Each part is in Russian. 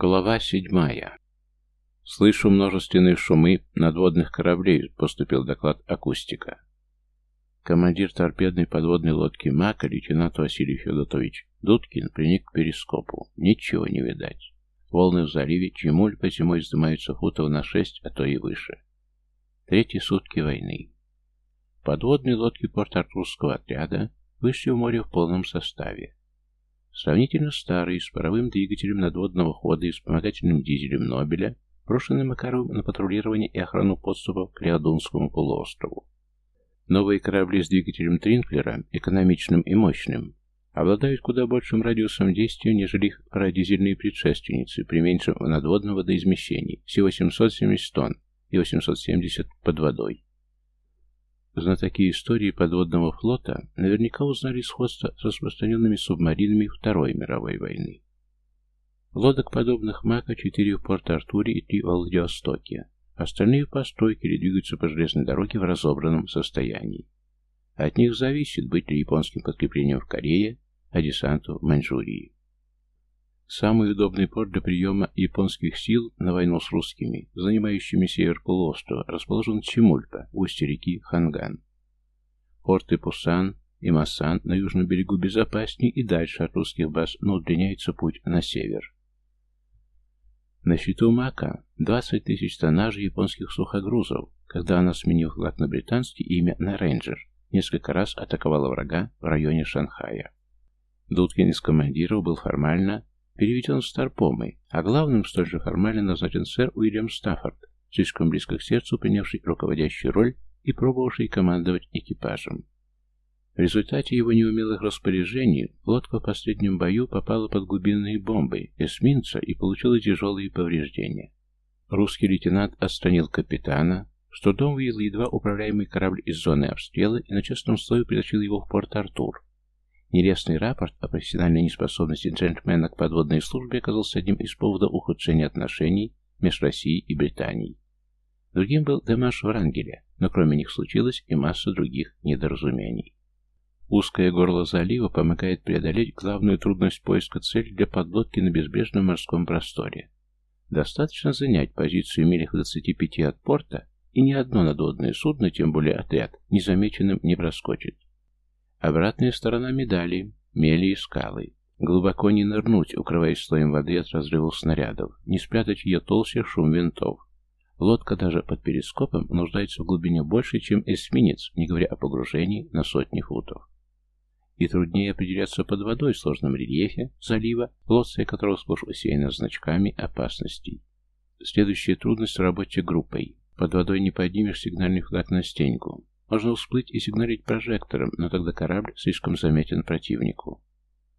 Глава седьмая. Слышу множественные шумы надводных кораблей, поступил доклад акустика. Командир торпедной подводной лодки «Мака», лейтенант Василий Федотович Дудкин, приник к перископу. Ничего не видать. Волны в заливе Чемуль по зимой вздымаются футов на шесть, а то и выше. Третьи сутки войны. Подводные лодки Порт-Артурского отряда вышли в море в полном составе. Сравнительно старый, с паровым двигателем надводного хода и вспомогательным дизелем Нобеля, брошенный Макаровым на патрулирование и охрану подступов к Леодунскому полуострову. Новые корабли с двигателем Тринклера, экономичным и мощным, обладают куда большим радиусом действия, нежели их парадизельные предшественницы при меньшем надводном водоизмещении, всего 770 тонн и 870 под водой. Знатоки истории подводного флота наверняка узнали сходство с распространенными субмаринами Второй мировой войны. Лодок, подобных Мака, четыре в Порт-Артуре и три в Владивостоке. Остальные в постройке или двигаются по железной дороге в разобранном состоянии. От них зависит, быть ли японским подкреплением в Корее, а десанту в Маньчжурии. Самый удобный порт для приема японских сил на войну с русскими, занимающими север полуострова, расположен Чемульпа, устье реки Ханган. Порты Пусан и Масан на южном берегу безопаснее и дальше от русских баз, но удлиняется путь на север. На счету Мака 20 тысяч тоннажей японских сухогрузов, когда она, сменив флаг на британский, имя на Рейнджер, несколько раз атаковала врага в районе Шанхая. Дудкин из командиров был формально переведен в Старпомы, а главным столь же формально назначен сэр Уильям Стаффорд, слишком близко к сердцу принявший руководящую роль и пробовавший командовать экипажем. В результате его неумелых распоряжений лодка в последнем бою попала под глубинные бомбы эсминца и получила тяжелые повреждения. Русский лейтенант отстранил капитана, с трудом вывел едва управляемый корабль из зоны обстрела и на честном слове притащил его в порт Артур, Нелестный рапорт о профессиональной неспособности джентльмена к подводной службе оказался одним из поводов ухудшения отношений между Россией и Британией. Другим был Демаш Врангеля, но кроме них случилась и масса других недоразумений. Узкое горло залива помогает преодолеть главную трудность поиска цели для подлодки на безбрежном морском просторе. Достаточно занять позицию милях 25 от порта, и ни одно надводное судно, тем более отряд, незамеченным не проскочит. Обратная сторона медали, мели и скалы. Глубоко не нырнуть, укрываясь слоем воды от разрывов снарядов, не спрятать ее толще шум винтов. Лодка даже под перископом нуждается в глубине больше, чем эсминец, не говоря о погружении на сотни футов. И труднее определяться под водой в сложном рельефе залива, плоская которого сплошь усеяна значками опасностей. Следующая трудность в работе группой. Под водой не поднимешь сигнальный флаг на стеньку. Можно всплыть и сигналить прожектором, но тогда корабль слишком заметен противнику.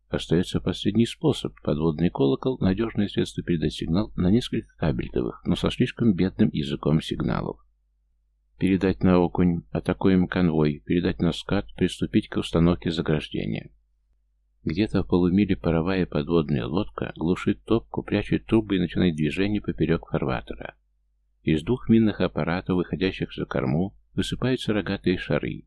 Остается последний способ. Подводный колокол – надежное средство передать сигнал на несколько кабельтовых, но со слишком бедным языком сигналов. Передать на окунь, атакуем конвой, передать на скат, приступить к установке заграждения. Где-то в полумиле паровая подводная лодка глушит топку, прячет трубы и начинает движение поперек фарватера. Из двух минных аппаратов, выходящих за корму, высыпаются рогатые шары.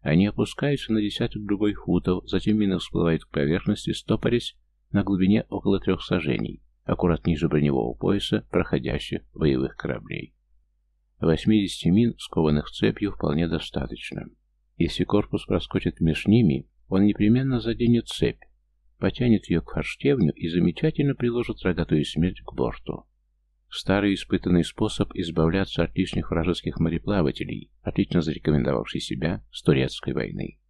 Они опускаются на десяток другой футов, затем мина всплывает к поверхности, стопорясь на глубине около трех сажений, аккурат ниже броневого пояса проходящих боевых кораблей. 80 мин, скованных цепью, вполне достаточно. Если корпус проскочит между ними, он непременно заденет цепь, потянет ее к форштевню и замечательно приложит рогатую смерть к борту. Старый испытанный способ избавляться от лишних вражеских мореплавателей, отлично зарекомендовавший себя с турецкой войны.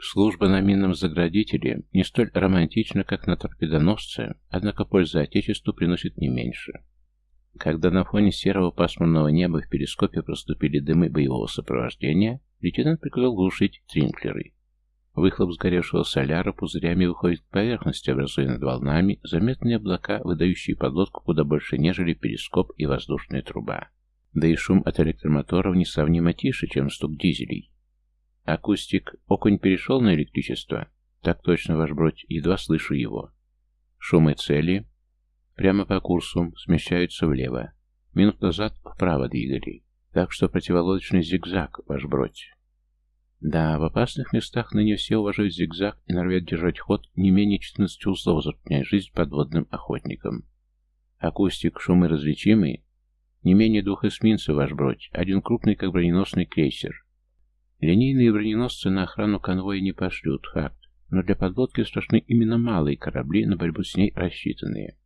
Служба на минном заградителе не столь романтична, как на торпедоносце, однако польза Отечеству приносит не меньше. Когда на фоне серого пасмурного неба в перископе проступили дымы боевого сопровождения, лейтенант приказал глушить тринклеры. Выхлоп сгоревшего соляра пузырями выходит к поверхности, образуя над волнами заметные облака, выдающие подлодку куда больше, нежели перископ и воздушная труба. Да и шум от электромоторов несравнимо тише, чем стук дизелей. Акустик. Окунь перешел на электричество? Так точно, ваш бродь, едва слышу его. Шумы цели. Прямо по курсу, смещаются влево. Минут назад вправо двигали. Так что противолодочный зигзаг, ваш бродь. Да, в опасных местах ныне все уважают зигзаг и норовят держать ход не менее 14 узлов, затрудняя жизнь подводным охотникам. Акустик, шумы различимые. Не менее двух эсминцев ваш бродь, один крупный, как броненосный крейсер. Линейные броненосцы на охрану конвоя не пошлют, факт. Но для подлодки страшны именно малые корабли, на борьбу с ней рассчитанные.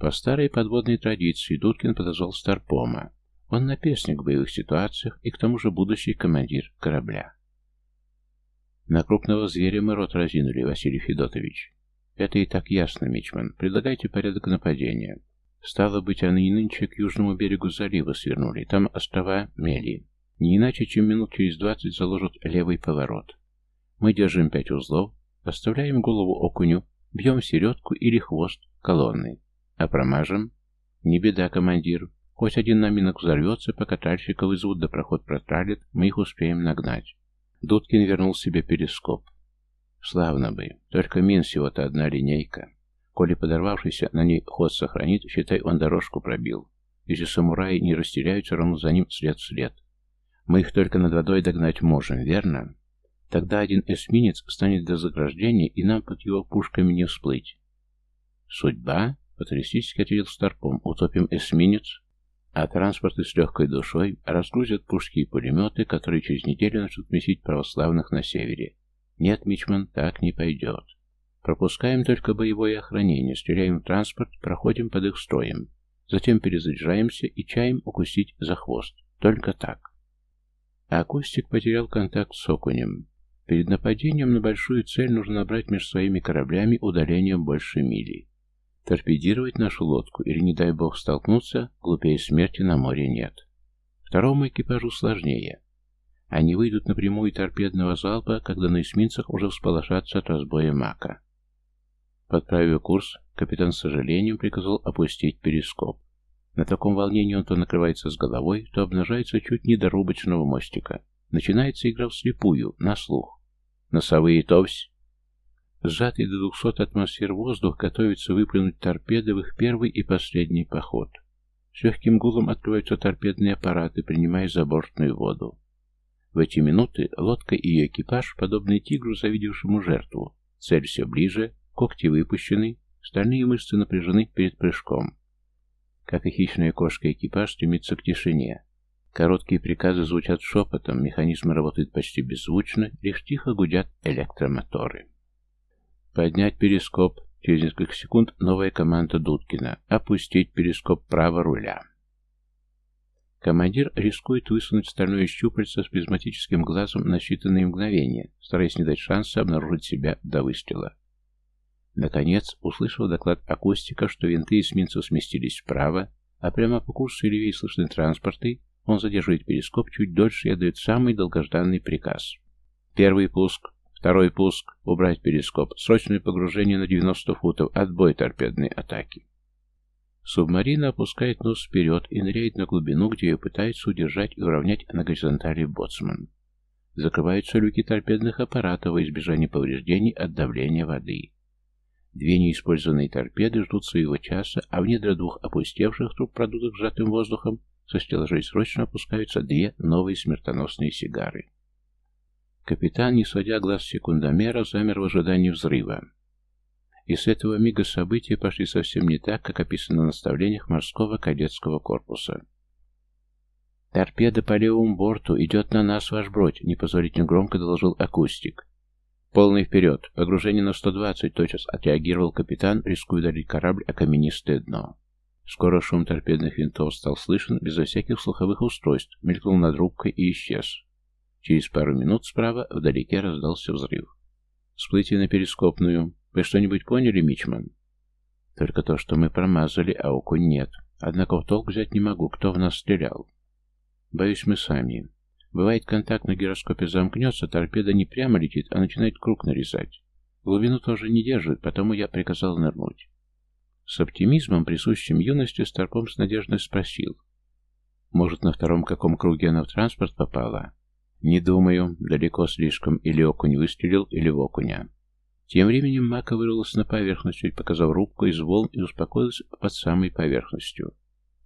По старой подводной традиции Дудкин подозвал Старпома. Он наперстник в боевых ситуациях и к тому же будущий командир корабля. На крупного зверя мы рот разинули, Василий Федотович. Это и так ясно, Мичман. Предлагайте порядок нападения. Стало быть, они и нынче к южному берегу залива свернули. Там острова Мели. Не иначе, чем минут через двадцать заложат левый поворот. Мы держим пять узлов, оставляем голову окуню, бьем середку или хвост колонны. А промажем? Не беда, командир. Хоть один на минок взорвется, пока тральщика вызовут да проход протралит, мы их успеем нагнать. Дудкин вернул себе перископ. Славно бы. Только мин всего-то одна линейка. Коли подорвавшийся на ней ход сохранит, считай, он дорожку пробил. Если самураи не растеряются, равно за ним след след. Мы их только над водой догнать можем, верно? Тогда один эсминец станет до заграждения, и нам под его пушками не всплыть. Судьба? Патристически ответил Старпом. Утопим эсминец? А транспорты с легкой душой разгрузят пушки и пулеметы, которые через неделю начнут месить православных на севере. Нет, Мичман, так не пойдет. Пропускаем только боевое охранение, стреляем в транспорт, проходим под их строем. Затем перезаряжаемся и чаем укусить за хвост. Только так. А Акустик потерял контакт с окунем. Перед нападением на большую цель нужно набрать между своими кораблями удалением больше мили. Торпедировать нашу лодку или, не дай бог, столкнуться, глупее смерти на море нет. Второму экипажу сложнее. Они выйдут на прямую торпедного залпа, когда на эсминцах уже всполошатся от разбоя мака. Подправив курс, капитан с сожалением приказал опустить перископ. На таком волнении он то накрывается с головой, то обнажается чуть не до рубочного мостика. Начинается игра вслепую, на слух. Носовые товсь, Сжатый до 200 атмосфер воздух готовится выплюнуть их первый и последний поход. С легким гулом открываются торпедные аппараты, принимая забортную воду. В эти минуты лодка и ее экипаж, подобный тигру, завидевшему жертву. Цель все ближе, когти выпущены, стальные мышцы напряжены перед прыжком. Как и хищная кошка, экипаж стремится к тишине. Короткие приказы звучат шепотом, механизмы работают почти беззвучно, лишь тихо гудят электромоторы. Поднять перископ. Через несколько секунд новая команда Дудкина. Опустить перископ право руля. Командир рискует высунуть стальное щупальце с призматическим глазом на считанные мгновения, стараясь не дать шанса обнаружить себя до выстрела. Наконец, услышав доклад акустика, что винты эсминцев сместились вправо, а прямо по курсу левее слышны транспорты, он задерживает перископ чуть дольше и отдает самый долгожданный приказ. Первый пуск. Второй пуск. Убрать перископ. Срочное погружение на 90 футов. Отбой торпедной атаки. Субмарина опускает нос вперед и ныряет на глубину, где ее пытается удержать и уравнять на горизонтали боцман. Закрываются люки торпедных аппаратов во избежание повреждений от давления воды. Две неиспользованные торпеды ждут своего часа, а в недра двух опустевших труб, продутых сжатым воздухом, со стеллажей срочно опускаются две новые смертоносные сигары. Капитан, не сводя глаз секундомера, замер в ожидании взрыва. И с этого мига события пошли совсем не так, как описано в наставлениях морского кадетского корпуса. «Торпеда по левому борту идет на нас, ваш бродь», — непозволительно громко доложил акустик. «Полный вперед! Погружение на 120!» — тотчас отреагировал капитан, рискуя ударить корабль о каменистое дно. Скоро шум торпедных винтов стал слышен безо всяких слуховых устройств, мелькнул над рубкой и исчез. Через пару минут справа вдалеке раздался взрыв. «Всплытие на перископную. Вы что-нибудь поняли, Мичман?» «Только то, что мы промазали, а окунь нет. Однако в толк взять не могу, кто в нас стрелял». «Боюсь, мы сами. Бывает, контакт на гироскопе замкнется, торпеда не прямо летит, а начинает круг нарезать. Глубину тоже не держит, потому я приказал нырнуть». С оптимизмом, присущим юности, Старпом с надеждой спросил. «Может, на втором каком круге она в транспорт попала?» Не думаю, далеко слишком, или окунь выстрелил, или в окуня. Тем временем Мака вырвалась на поверхность, чуть показав рубку из волн и успокоилась под самой поверхностью.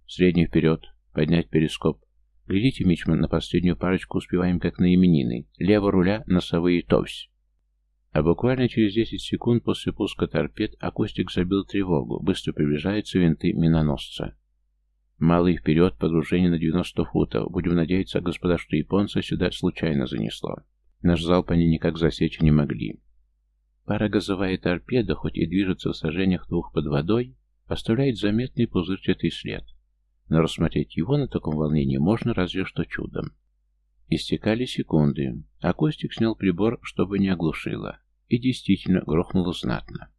Средний вперед, поднять перископ. Глядите, Мичман, на последнюю парочку успеваем как на именины. Лево руля, носовые товсь. А буквально через 10 секунд после пуска торпед акустик забил тревогу, быстро приближаются винты миноносца. Малый вперед, погружение на 90 футов. Будем надеяться, господа, что японца сюда случайно занесло. Наш залп они никак засечь не могли. Парагазовая торпеда, хоть и движется в сажениях двух под водой, оставляет заметный пузырчатый след. Но рассмотреть его на таком волнении можно разве что чудом. Истекали секунды, а Костик снял прибор, чтобы не оглушило. И действительно грохнуло знатно.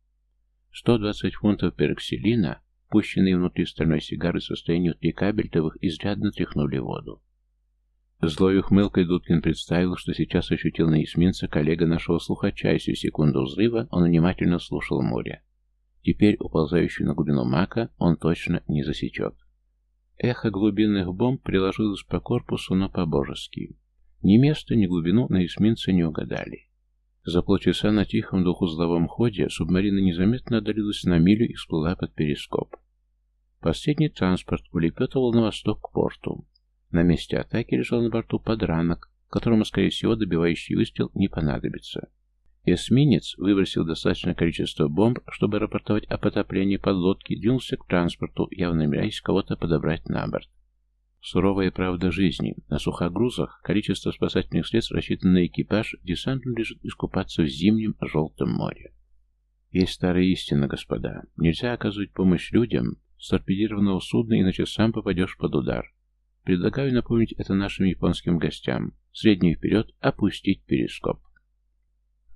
120 фунтов пероксилина, пущенные внутри стальной сигары в состоянии трикабельтовых, изрядно тряхнули воду. Злой ухмылкой Дудкин представил, что сейчас ощутил на эсминце коллега нашего слухача, и всю секунду взрыва он внимательно слушал море. Теперь, уползающий на глубину мака, он точно не засечет. Эхо глубинных бомб приложилось по корпусу, но по-божески. Ни место, ни глубину на эсминце не угадали. За полчаса на тихом двухузловом ходе субмарина незаметно отдалилась на милю и всплыла под перископ. Последний транспорт улепетывал на восток к порту. На месте атаки лежал на борту подранок, которому, скорее всего, добивающий выстрел не понадобится. Эсминец выбросил достаточное количество бомб, чтобы рапортовать о потоплении подлодки, двинулся к транспорту, явно намеряясь кого-то подобрать на борт. Суровая правда жизни. На сухогрузах количество спасательных средств рассчитано на экипаж, десанту лежит искупаться в зимнем желтом море. Есть старая истина, господа. Нельзя оказывать помощь людям с торпедированного судна, иначе сам попадешь под удар. Предлагаю напомнить это нашим японским гостям. Средний вперед опустить перископ.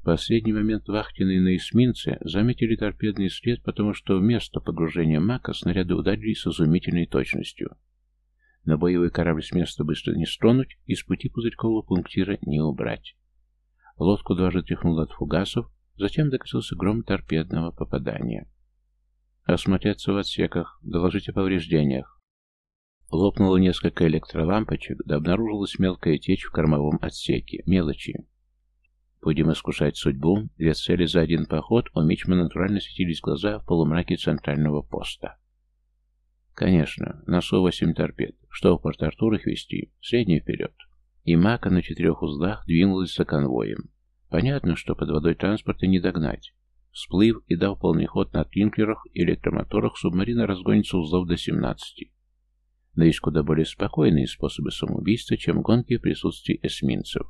В последний момент вахтенные на эсминце заметили торпедный след, потому что вместо погружения Мака снаряды ударили с изумительной точностью. Но боевой корабль с места быстро не стронуть и с пути пузырькового пунктира не убрать. Лодку дважды тряхнуло от фугасов, затем докатился гром торпедного попадания. «Осмотреться в отсеках, доложить о повреждениях». Лопнуло несколько электролампочек, да обнаружилась мелкая течь в кормовом отсеке. Мелочи. Будем искушать судьбу. Две цели за один поход, у Мичма натурально светились глаза в полумраке центрального поста. Конечно, на Су-8 торпед. Что в Порт-Артур их вести? Средний вперед. И Мака на четырех узлах двинулась за конвоем. Понятно, что под водой транспорта не догнать. Всплыв и дав полный ход на тринклерах и электромоторах, субмарина разгонится узлов до 17. Но есть куда более спокойные способы самоубийства, чем гонки в присутствии эсминцев.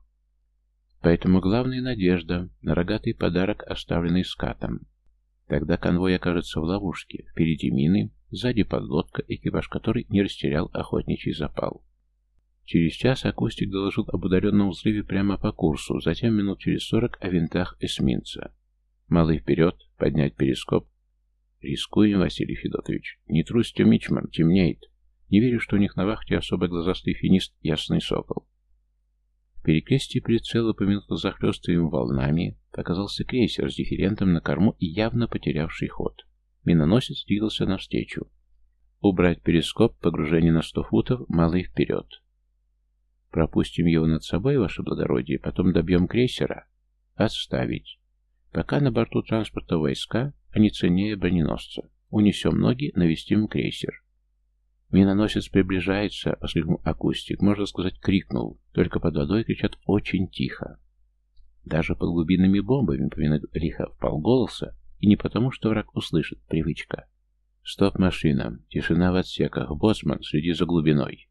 Поэтому главная надежда на рогатый подарок, оставленный скатом. Тогда конвой окажется в ловушке. Впереди мины, Сзади подлодка, экипаж которой не растерял охотничий запал. Через час акустик доложил об ударенном взрыве прямо по курсу, затем минут через сорок о винтах эсминца. Малый вперед, поднять перископ. Рискуем, Василий Федотович. Не трусьте, Мичман, темнеет. Не верю, что у них на вахте особо глазастый финист Ясный Сокол. В перекрестии прицела, помянуто захлестываем волнами, показался крейсер с дифферентом на корму и явно потерявший ход. Миноносец двигался навстречу. Убрать перископ, погружение на сто футов, малый вперед. Пропустим его над собой, ваше благородие, потом добьем крейсера. Отставить. Пока на борту транспорта войска, они ценнее броненосца. Унесем ноги, навестим крейсер. Миноносец приближается, воскликнул акустик, можно сказать, крикнул. Только под водой кричат очень тихо. Даже под глубинными бомбами, поминает лихо в полголоса, и не потому, что враг услышит. Привычка. Стоп, машина. Тишина в отсеках. Боцман, следи за глубиной.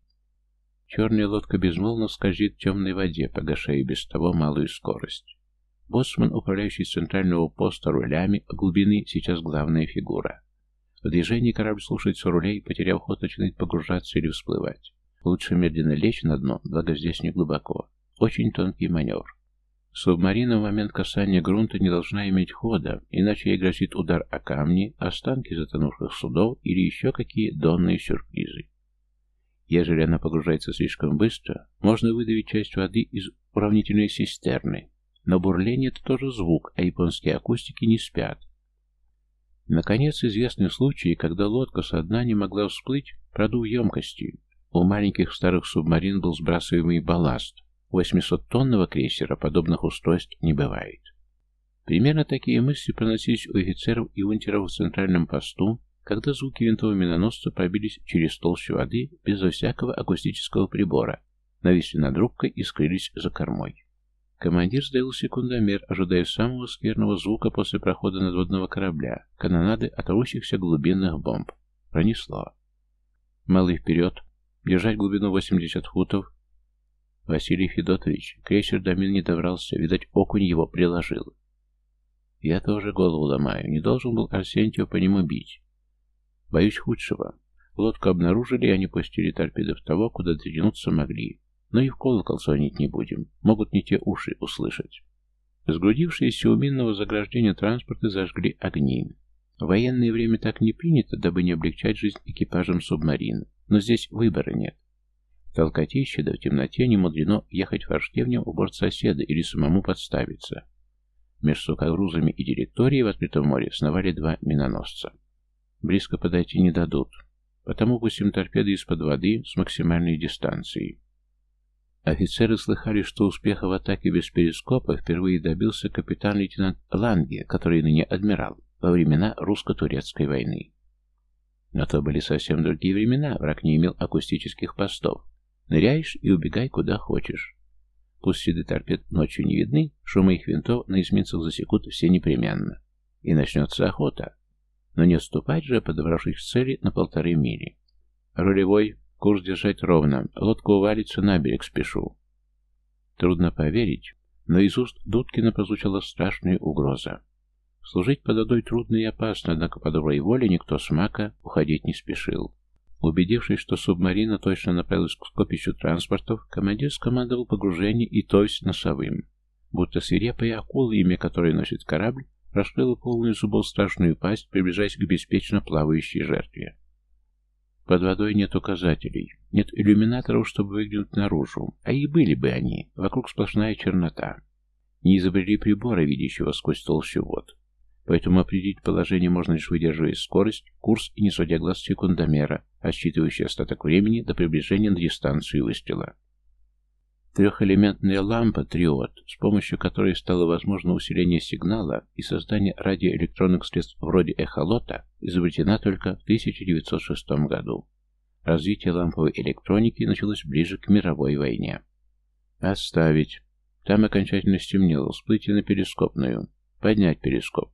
Черная лодка безмолвно скользит в темной воде, погашая без того малую скорость. Боцман, управляющий центрального поста рулями, глубины сейчас главная фигура. В движении корабль слушается рулей, потеряв ход, начинает погружаться или всплывать. Лучше медленно лечь на дно, благо здесь не глубоко. Очень тонкий маневр. Субмарина в момент касания грунта не должна иметь хода, иначе ей грозит удар о камни, останки затонувших судов или еще какие донные сюрпризы. Ежели она погружается слишком быстро, можно выдавить часть воды из уравнительной цистерны. Но бурление — это тоже звук, а японские акустики не спят. Наконец, известны случаи, когда лодка со дна не могла всплыть, продув емкости. У маленьких старых субмарин был сбрасываемый балласт, у 800-тонного крейсера подобных устройств не бывает. Примерно такие мысли проносились у офицеров и унтеров в центральном посту, когда звуки винтового миноносца пробились через толщу воды безо всякого акустического прибора, нависли над рубкой и скрылись за кормой. Командир сделал секундомер, ожидая самого скверного звука после прохода надводного корабля, канонады от рвущихся глубинных бомб. Пронесло. Малый вперед. Держать глубину 80 футов. Василий Федотович, крейсер Домин не добрался, видать, окунь его приложил. Я тоже голову ломаю, не должен был Арсентьев по нему бить. Боюсь худшего. Лодку обнаружили, и они пустили торпеды в того, куда дотянуться могли. Но и в колокол звонить не будем, могут не те уши услышать. Сгрудившиеся у минного заграждения транспорты зажгли огни. В военное время так не принято, дабы не облегчать жизнь экипажам субмарин, но здесь выбора нет. В толкотище да в темноте не мудрено ехать форштевнем у борт соседа или самому подставиться. Между сукогрузами и директорией в открытом море сновали два миноносца. Близко подойти не дадут, потому пустим торпеды из-под воды с максимальной дистанцией. Офицеры слыхали, что успеха в атаке без перископа впервые добился капитан-лейтенант Ланге, который ныне адмирал, во времена русско-турецкой войны. Но то были совсем другие времена, враг не имел акустических постов. Ныряешь и убегай куда хочешь. Пусть следы торпед ночью не видны, шумы их винтов на эсминцах засекут все непременно. И начнется охота. Но не отступать же, подобравшись к цели на полторы мили. Рулевой, курс держать ровно, лодка увалится на берег, спешу. Трудно поверить, но из уст Дудкина прозвучала страшная угроза. Служить под водой трудно и опасно, однако по доброй воле никто с мака уходить не спешил. Убедившись, что субмарина точно направилась к скопищу транспортов, командир скомандовал погружение и то есть носовым. Будто свирепая акула, имя которой носит корабль, раскрыла полную зубов страшную пасть, приближаясь к беспечно плавающей жертве. Под водой нет указателей, нет иллюминаторов, чтобы выглянуть наружу, а и были бы они, вокруг сплошная чернота. Не изобрели прибора, видящего сквозь толщу вод. Поэтому определить положение можно лишь выдерживая скорость, курс и не сводя глаз секундомера, отсчитывающий остаток времени до приближения на дистанцию выстрела. Трехэлементная лампа «Триод», с помощью которой стало возможно усиление сигнала и создание радиоэлектронных средств вроде эхолота, изобретена только в 1906 году. Развитие ламповой электроники началось ближе к мировой войне. Отставить. Там окончательно стемнело. Всплыть на перископную. Поднять перископ.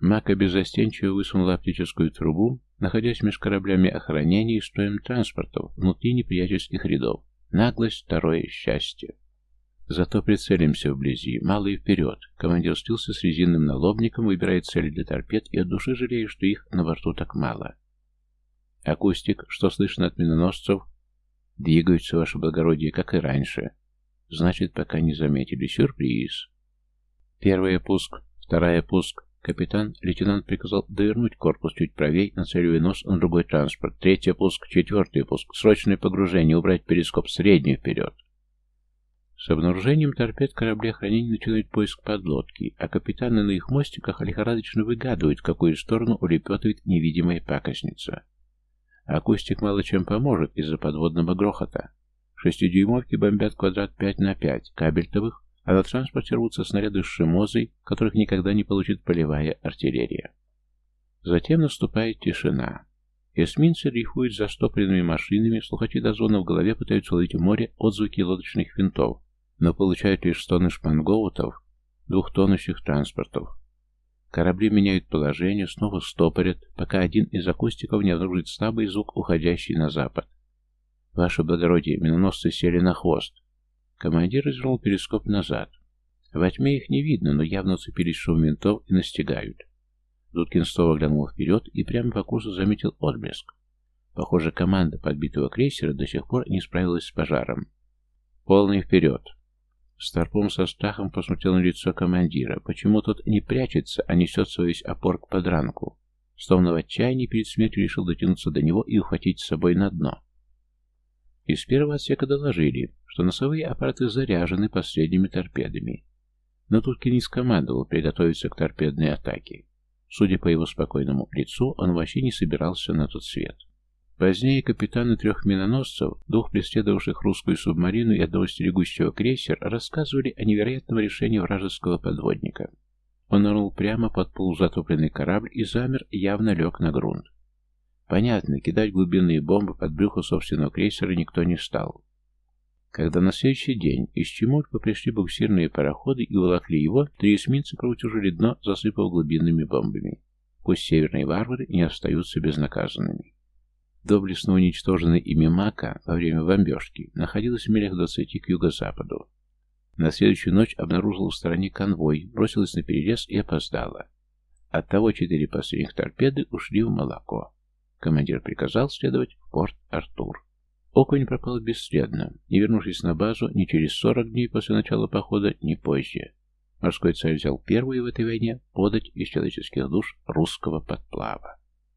Мака беззастенчиво высунула оптическую трубу, находясь между кораблями охранения и строем транспортов внутри неприятельских рядов. Наглость — второе счастье. Зато прицелимся вблизи, мало и вперед. Командир стился с резинным налобником, выбирает цели для торпед и от души жалеет, что их на борту так мало. Акустик, что слышно от миноносцев? Двигаются, ваше благородие, как и раньше. Значит, пока не заметили. Сюрприз. Первый пуск, вторая пуск, Капитан, лейтенант приказал довернуть корпус чуть правее, нацеливая нос на другой транспорт. Третий пуск, четвертый пуск, срочное погружение, убрать перископ средний вперед. С обнаружением торпед корабли охранения начинают поиск подлодки, а капитаны на их мостиках лихорадочно выгадывают, в какую сторону улепетывает невидимая пакостница. Акустик мало чем поможет из-за подводного грохота. Шестидюймовки бомбят квадрат 5 на 5, кабельтовых а на транспорте рвутся снаряды с шимозой, которых никогда не получит полевая артиллерия. Затем наступает тишина. Эсминцы дрейфуют за стопленными машинами, слухачи дозона в голове пытаются ловить в море отзвуки лодочных винтов, но получают лишь стоны шпангоутов, двухтонущих транспортов. Корабли меняют положение, снова стопорят, пока один из акустиков не обнаружит слабый звук, уходящий на запад. Ваше благородие, миноносцы сели на хвост. Командир развернул перископ назад. Во тьме их не видно, но явно цепились шум винтов и настигают. Дудкин снова глянул вперед и прямо по курсу заметил отблеск. Похоже, команда подбитого крейсера до сих пор не справилась с пожаром. Полный вперед. Старпом со страхом посмотрел на лицо командира. Почему тот не прячется, а несет свой весь опор к подранку? Словно в отчаянии перед смертью решил дотянуться до него и ухватить с собой на дно. Из первого отсека доложили, что носовые аппараты заряжены последними торпедами. Но тут не скомандовал приготовиться к торпедной атаке. Судя по его спокойному лицу, он вообще не собирался на тот свет. Позднее капитаны трех миноносцев, двух преследовавших русскую субмарину и одного стерегущего крейсер, рассказывали о невероятном решении вражеского подводника. Он нырнул прямо под полузатопленный корабль и замер, явно лег на грунт. Понятно, кидать глубинные бомбы под брюхо собственного крейсера никто не стал. Когда на следующий день из Чемульпа пришли буксирные пароходы и уволокли его, три эсминца проутюжили дно, засыпав глубинными бомбами. Пусть северные варвары не остаются безнаказанными. Доблестно уничтоженный ими Мака во время бомбежки находилась в милях 20 к юго-западу. На следующую ночь обнаружила в стороне конвой, бросилась на перерез и опоздала. Оттого четыре последних торпеды ушли в молоко. Командир приказал следовать в порт Артур. Окунь пропал бесследно, не вернувшись на базу ни через 40 дней после начала похода, ни позже. Морской царь взял первую в этой войне подать из человеческих душ русского подплава.